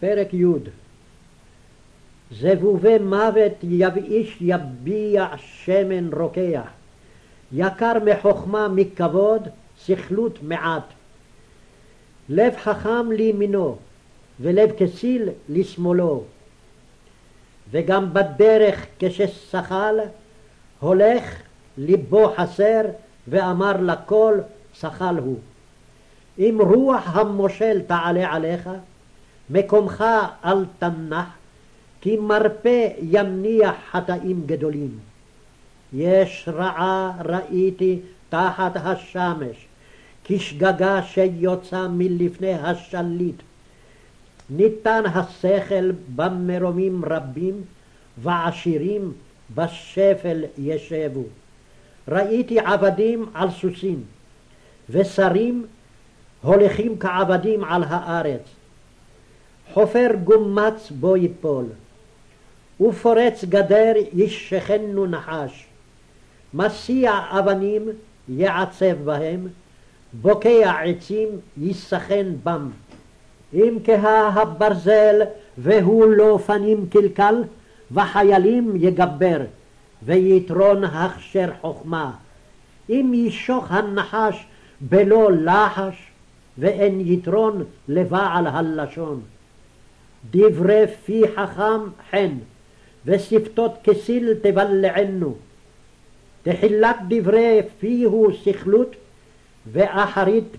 פרק י' זבובי מוות יבאיש יביע שמן רוקח, יקר מחוכמה מכבוד, סכלות מעט. לב חכם לימינו, ולב כסיל לשמאלו. וגם בדרך כששכל, הולך ליבו חסר, ואמר לכל שכל הוא. אם רוח המושל תעלה עליך, מקומך אל תנח, כי מרפא ימניח חטאים גדולים. יש רעה ראיתי תחת השמש, כשגגה שיוצא מלפני השליט. ניתן השכל במרומים רבים, ועשירים בשפל ישבו. ראיתי עבדים על סוסים, ושרים הולכים כעבדים על הארץ. חופר גומץ בו יפול, ופורץ גדר ישכנו נחש. מסיע אבנים יעצב בהם, בוקע עצים יסכן בם. אם כהה הברזל והוא לא פנים קלקל, וחיילים יגבר, ויתרון הכשר חכמה. אם ישוך הנחש בלא לחש, ואין יתרון לבעל הלשון. דברי פי חכם חן, ושפתות כסיל תבלענו. תחילת דברי פיהו סכלות, ואחרית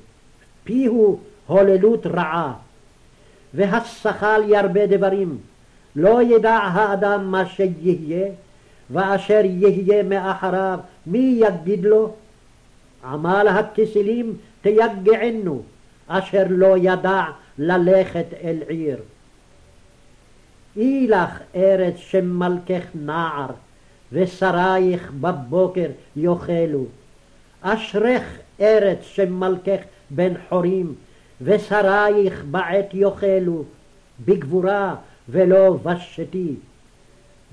פיהו הוללות רעה. והשכל ירבה דברים, לא ידע האדם מה שיהיה, ואשר יהיה מאחריו, מי יגיד לו? עמל הכסילים תיגענו, אשר לא ידע ללכת אל עיר. אי לך ארץ שמלכך נער, ושרייך בבוקר יאכלו. אשרך ארץ שמלכך בן חורים, ושרייך בעת יאכלו, בגבורה ולא בשתי.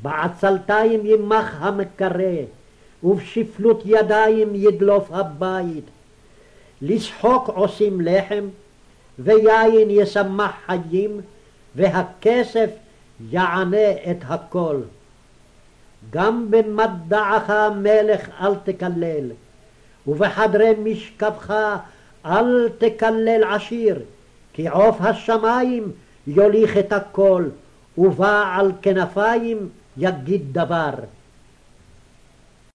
בעצלתיים ימח המקרא, ובשפלות ידיים ידלוף הבית. לשחוק עושים לחם, ויין ישמח חיים, והכסף יענה את הכל. גם במדעך מלך אל תקלל, ובחדרי משכבך אל תקלל עשיר, כי עוף השמיים יוליך את הכל, ובעל כנפיים יגיד דבר.